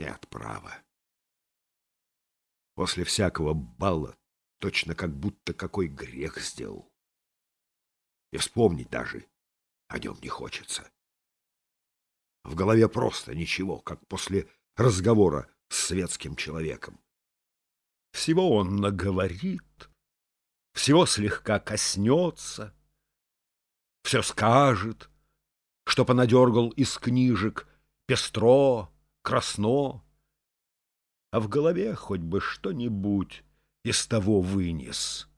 Нет, право. После всякого бала точно как будто какой грех сделал. И вспомнить даже о нем не хочется. В голове просто ничего, как после разговора с светским человеком. Всего он наговорит, всего слегка коснется, все скажет, что понадергал из книжек пестро, красно, а в голове хоть бы что-нибудь из того вынес.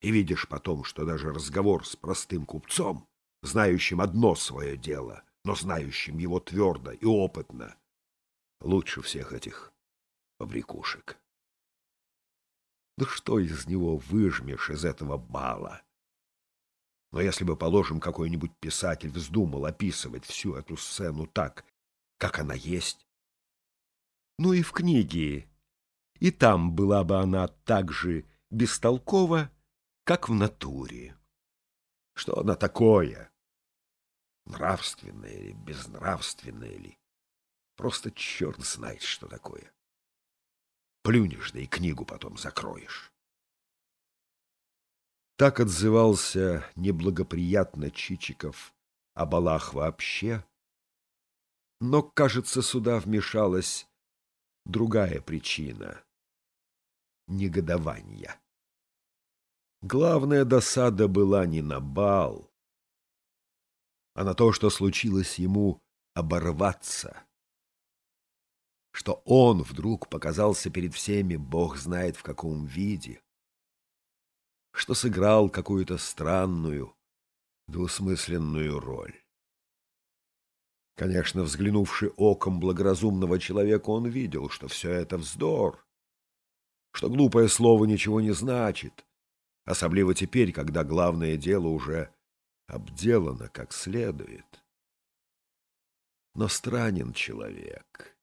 И видишь потом, что даже разговор с простым купцом, знающим одно свое дело, но знающим его твердо и опытно, лучше всех этих побрякушек. Да что из него выжмешь из этого бала? Но если бы, положим, какой-нибудь писатель вздумал описывать всю эту сцену так, как она есть, ну и в книге, и там была бы она так же бестолкова, как в натуре. Что она такое? Нравственное ли, безнравственное ли? Просто черт знает, что такое. Плюнешь, да и книгу потом закроешь. Так отзывался неблагоприятно Чичиков о балах вообще, но, кажется, сюда вмешалась другая причина — негодования. Главная досада была не на бал, а на то, что случилось ему оборваться, что он вдруг показался перед всеми, бог знает в каком виде, что сыграл какую-то странную, двусмысленную роль. Конечно, взглянувши оком благоразумного человека, он видел, что все это вздор, что глупое слово ничего не значит, особливо теперь, когда главное дело уже обделано как следует. Но странен человек.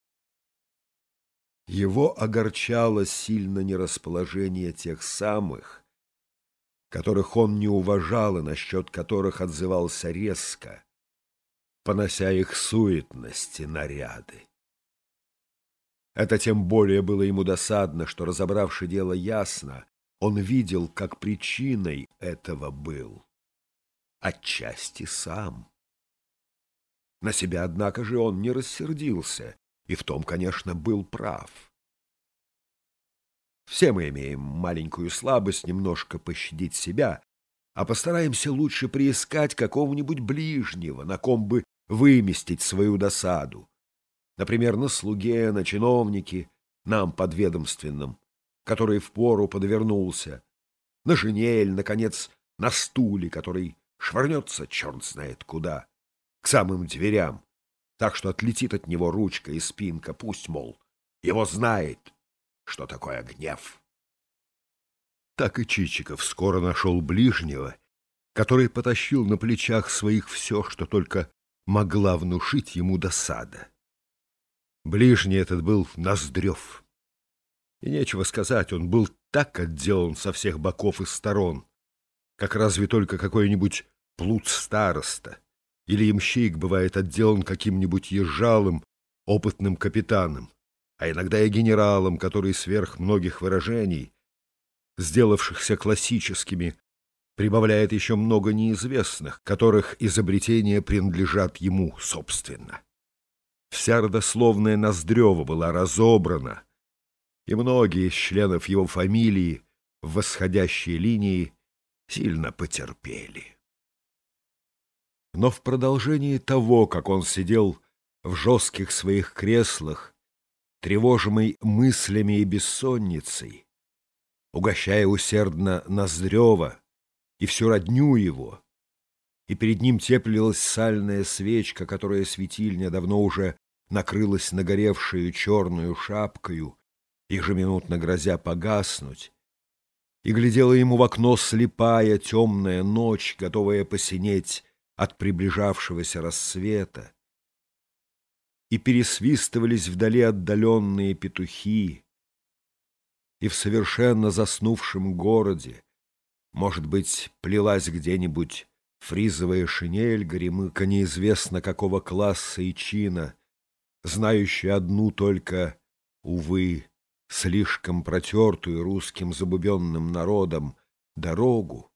Его огорчало сильно нерасположение тех самых, которых он не уважал и насчет которых отзывался резко, понося их суетности наряды. Это тем более было ему досадно, что, разобравши дело ясно, он видел, как причиной этого был отчасти сам. На себя, однако же, он не рассердился, и в том, конечно, был прав. Все мы имеем маленькую слабость немножко пощадить себя, а постараемся лучше приискать какого-нибудь ближнего, на ком бы выместить свою досаду. Например, на слуге, на чиновнике, нам подведомственном, который впору подвернулся, на жене или, наконец, на стуле, который швырнется черт знает куда, к самым дверям, так что отлетит от него ручка и спинка, пусть, мол, его знает, что такое гнев. Так и Чичиков скоро нашел ближнего, который потащил на плечах своих все, что только могла внушить ему досада. Ближний этот был Ноздрев. И нечего сказать, он был так отделан со всех боков и сторон, как разве только какой-нибудь плут староста или ямщик бывает отделан каким-нибудь езжалым, опытным капитаном, а иногда и генералом, который сверх многих выражений, сделавшихся классическими, прибавляет еще много неизвестных, которых изобретения принадлежат ему собственно. Вся родословная Ноздрева была разобрана, и многие из членов его фамилии в восходящей линии сильно потерпели. Но в продолжении того, как он сидел в жестких своих креслах, тревожимый мыслями и бессонницей, угощая усердно Ноздрева, и всю родню его, и перед ним теплилась сальная свечка, которая светильня давно уже накрылась нагоревшую черную шапкою, ежеминутно грозя погаснуть, и глядела ему в окно слепая темная ночь, готовая посинеть от приближавшегося рассвета, и пересвистывались вдали отдаленные петухи, и в совершенно заснувшем городе может быть, плелась где-нибудь фризовая шинель, гремыка неизвестно какого класса и чина, знающая одну только, увы, слишком протертую русским забубенным народом дорогу,